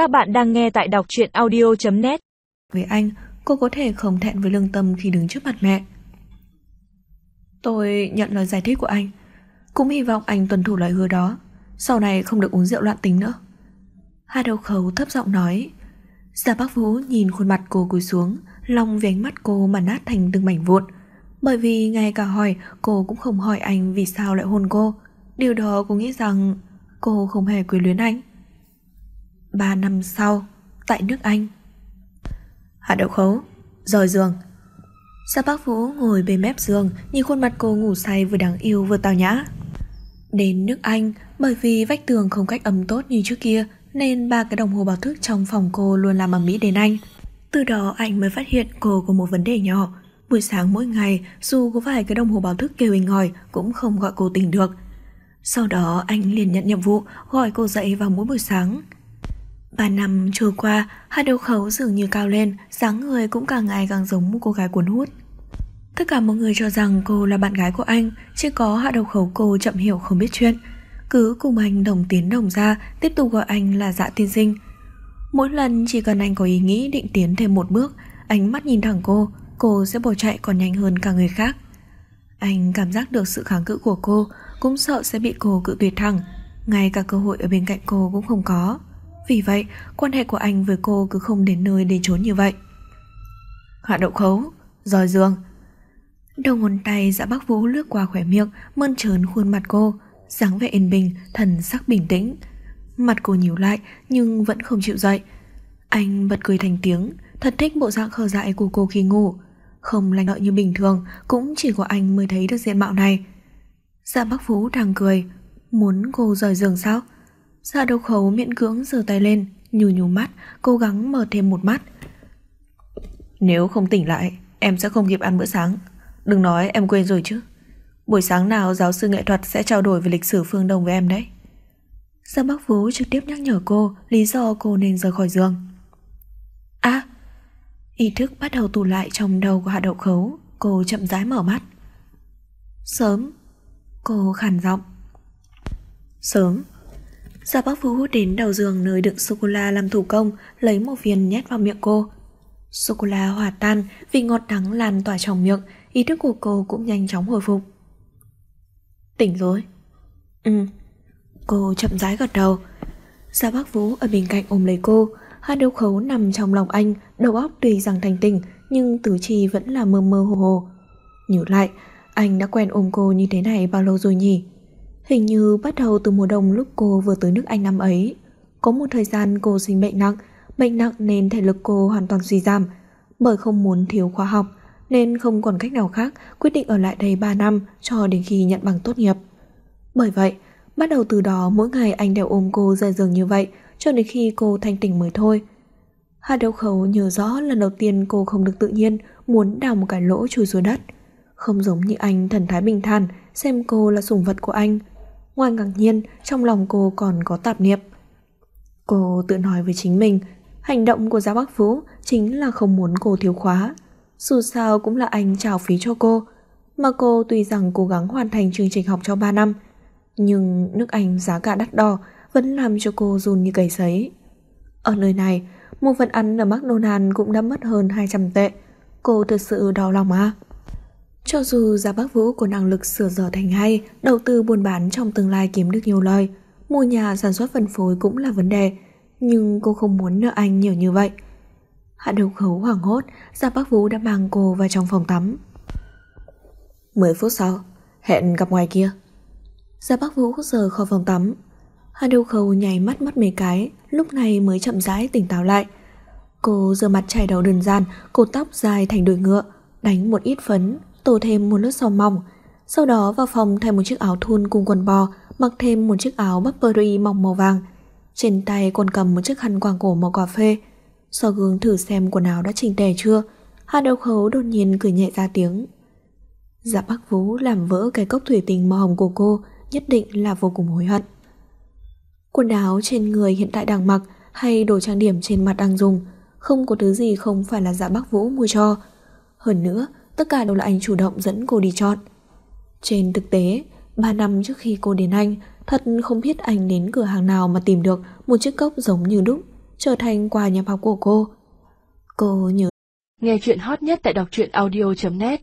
Các bạn đang nghe tại đọc truyện audio.net Với anh, cô có thể không thẹn với lương tâm khi đứng trước mặt mẹ. Tôi nhận lời giải thích của anh. Cũng hy vọng anh tuân thủ lời hứa đó. Sau này không được uống rượu loạn tính nữa. Hai đầu khấu thấp giọng nói. Giả Bác Vũ nhìn khuôn mặt cô cúi xuống, lòng vì ánh mắt cô mà nát thành từng mảnh vụn. Bởi vì ngay cả hỏi cô cũng không hỏi anh vì sao lại hôn cô. Điều đó cô nghĩ rằng cô không hề quyến luyến anh. Ba năm sau, tại nước Anh. Hạ đậu khấu, rời giường. Sa bác Vũ ngồi bên mép giường, nhìn khuôn mặt cô ngủ say vừa đáng yêu vừa tào nhã. Đến nước Anh, bởi vì vách tường không cách âm tốt như trước kia, nên ba cái đồng hồ báo thức trong phòng cô luôn làm ầm ĩ đến anh. Từ đó anh mới phát hiện cô có một vấn đề nhỏ. Buổi sáng mỗi ngày, dù có vài cái đồng hồ báo thức kêu hình ngòi, cũng không gọi cô tỉnh được. Sau đó anh liền nhận nhiệm vụ gọi cô dậy vào mỗi buổi sáng. Ba năm trôi qua, hai đầu khấu dường như cao lên, dáng người cũng càng ngày càng giống một cô gái cuốn hút. Tất cả mọi người cho rằng cô là bạn gái của anh, chỉ có hạ đầu khấu cô chậm hiểu không biết chuyện. Cứ cùng anh đồng tiến đồng ra, tiếp tục gọi anh là dạ tiên sinh. Mỗi lần chỉ cần anh có ý nghĩ định tiến thêm một bước, ánh mắt nhìn thẳng cô, cô sẽ bỏ chạy còn nhanh hơn cả người khác. Anh cảm giác được sự kháng cự của cô, cũng sợ sẽ bị cô cự tuyệt thẳng, ngay cả cơ hội ở bên cạnh cô cũng không có. Vì vậy, quan hệ của anh với cô cứ không đến nơi đến chốn như vậy. Hạ đậu khấu, rời giường. Đầu ngón tay dạ bác vũ lướt qua khỏe miệng, mơn trớn khuôn mặt cô, dáng vẻ yên bình, thần sắc bình tĩnh. Mặt cô nhíu lại nhưng vẫn không chịu dậy. Anh bật cười thành tiếng, thật thích bộ dạng khờ dại của cô khi ngủ. Không lành lợi như bình thường, cũng chỉ có anh mới thấy được diện mạo này. Dạ bác Vũ đang cười, muốn cô rời giường sao? Dạ đầu khấu miễn cưỡng giơ tay lên, nhù nhù mắt, cố gắng mở thêm một mắt. Nếu không tỉnh lại, em sẽ không kịp ăn bữa sáng. Đừng nói em quên rồi chứ. Buổi sáng nào giáo sư nghệ thuật sẽ trao đổi về lịch sử phương Đông với em đấy. Giang Bắc Vũ trực tiếp nhắc nhở cô lý do cô nên rời khỏi giường. À, ý thức bắt đầu tụ lại trong đầu của Hạ Đậu Khấu, cô chậm rãi mở mắt. Sớm, cô khàn giọng. Sớm, Gia bác Vũ đến đầu giường nơi đựng sô-cô-la làm thủ công, lấy một viên nhét vào miệng cô. Sô-cô-la hòa tan, vị ngọt đắng lan tỏa trong miệng, ý thức của cô cũng nhanh chóng hồi phục. Tỉnh rồi. Ừ. Cô chậm rãi gật đầu. Gia bác Vũ ở bên cạnh ôm lấy cô, hai đầu khấu nằm trong lòng anh, đầu óc tuy rằng thành tỉnh, nhưng tứ chi vẫn là mơ mơ hồ hồ. Nhớ lại, anh đã quen ôm cô như thế này bao lâu rồi nhỉ? Hình như bắt đầu từ mùa đông lúc cô vừa tới nước Anh năm ấy. Có một thời gian cô sinh bệnh nặng, bệnh nặng nên thể lực cô hoàn toàn suy giảm. Bởi không muốn thiếu khóa học, nên không còn cách nào khác quyết định ở lại đây 3 năm cho đến khi nhận bằng tốt nghiệp. Bởi vậy, bắt đầu từ đó mỗi ngày anh đều ôm cô rời giường như vậy cho đến khi cô thanh tỉnh mới thôi. Hà Đậu Khấu nhớ rõ lần đầu tiên cô không được tự nhiên muốn đào một cái lỗ chui xuống đất. Không giống như anh thần thái bình thản xem cô là sủng vật của anh Ngoài ngạc nhiên, trong lòng cô còn có tạp niệm. Cô tự nói với chính mình, hành động của giáo bác Phú chính là không muốn cô thiếu khóa. Dù sao cũng là anh trào phí cho cô, mà cô tuy rằng cố gắng hoàn thành chương trình học cho 3 năm, nhưng nước Anh giá cả đắt đỏ vẫn làm cho cô run như cầy sấy. Ở nơi này, một phần ăn ở McDonald's cũng đã mất hơn 200 tệ. Cô thật sự đau lòng à? Cho dù Gia Bắc Vũ có năng lực sửa dở thành hay, đầu tư buôn bán trong tương lai kiếm được nhiều lời, mua nhà sản xuất phân phối cũng là vấn đề, nhưng cô không muốn nợ anh nhiều như vậy. Hạ đầu khấu hoảng hốt, Gia Bắc Vũ đã mang cô vào trong phòng tắm. 10 phút sau, hẹn gặp ngoài kia. Gia Bắc Vũ rời khỏi phòng tắm. Hạ đầu khấu nhảy mắt mất mấy cái, lúc này mới chậm rãi tỉnh táo lại. Cô rửa mặt chải đầu đơn giản, cột tóc dài thành đuôi ngựa, đánh một ít phấn, tô thêm một lớp sò mỏng, sau đó vào phòng thay một chiếc áo thun cùng quần bò, mặc thêm một chiếc áo Burberry mỏng màu vàng. Trên tay còn cầm một chiếc khăn quàng cổ màu cà phê. So gương thử xem quần áo đã chỉnh tề chưa, Hà Đầu Khấu đột nhiên cười nhẹ ra tiếng. Dạ bác Vũ làm vỡ cái cốc thủy tinh màu hồng của cô, nhất định là vô cùng hối hận. Quần áo trên người hiện tại đang mặc hay đồ trang điểm trên mặt đang dùng, không có thứ gì không phải là dạ bác Vũ mua cho. Hơn nữa, tất cả đều là anh chủ động dẫn cô đi chọn. Trên thực tế, 3 năm trước khi cô đến Anh, thật không biết anh đến cửa hàng nào mà tìm được một chiếc cốc giống như đúc, trở thành quà nhập học của cô. Cô nhớ Nghe chuyện hot nhất tại đọc truyện audio.net